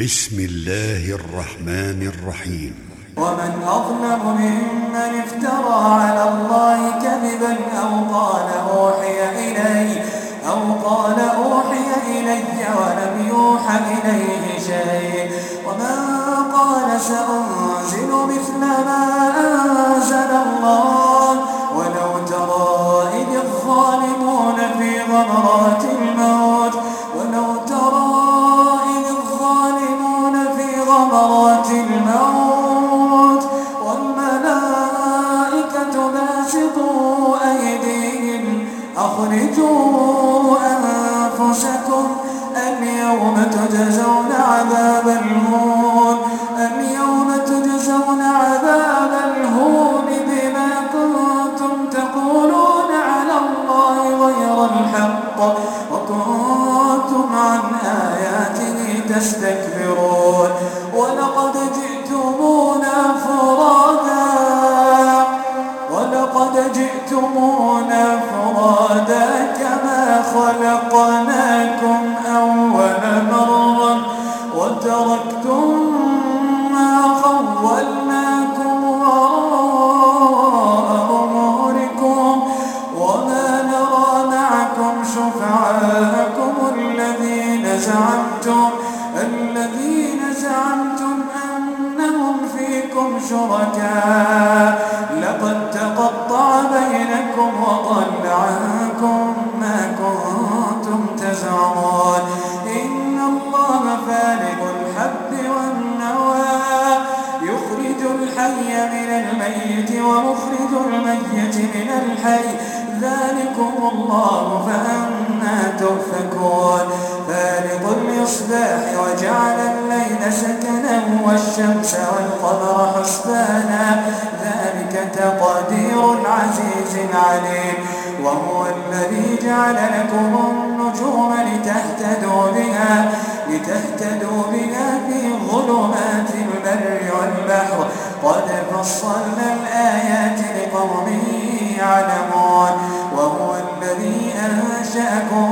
بسم الله الرحمن الرحيم. ومن أظلم ممن افترى على الله كذبا أو قال أوحي إلي أو قال أوحي إلي ولم يوحى إليه شيء. ومن قال سأنزل مثل ما أنزل الله ولو ترى إذ الظالمون في غمرات أخرجوا أنفسكم اليوم تجزون عذاب الهون اليوم تجزون عذاب الهون بما كنتم تقولون على الله غير الحق وكنتم عن آياته تستكبرون جئتمونا فرادا كما خلقناكم أول مرة وتركتم ما خولناكم وراء أموركم وما نرى معكم شفعاءكم الذين زعمتم فيكم شركاء لقد تقطع بينكم وضل عنكم ما كنتم تزعمون. إن الله فالق الحب والنوى. يخرج الحي من الميت ومخرج الميت من الحي. ذلكم الله فأنا تؤفكون. فالق الإصباح وجعل الليل سكنا والشمس والقمر حسبانا. ذلك تقدير العزيز العليم وهو الذي جعل لكم النجوم لتهتدوا بها لتهتدوا بها في ظلمات البر والبحر. قد فصلنا الآيات لقوم يعلمون. وهو الذي أنشأكم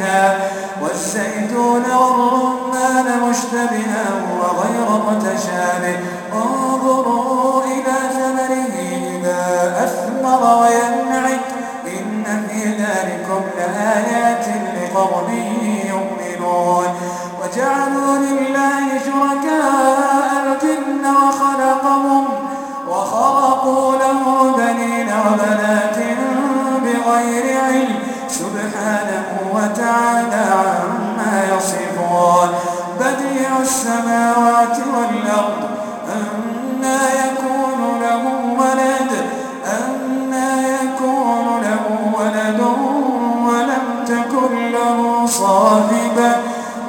مشتبها والزيتون والرمان مشتبها وغير متشابه. انظروا إلى ثمره السماوات والأرض أنا يكون له ولد أنا يكون له ولد ولم تكن له صاحبة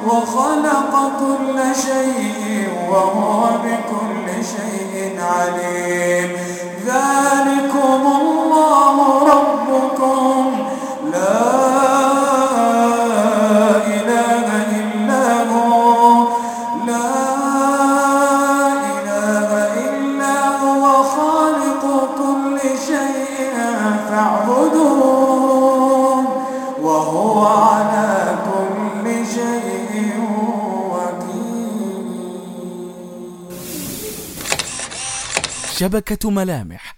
وخلق كل شيء وهو بكل شيء عليم. فاعبدوه وهو على كل شيء وكيل. شبكة ملامح.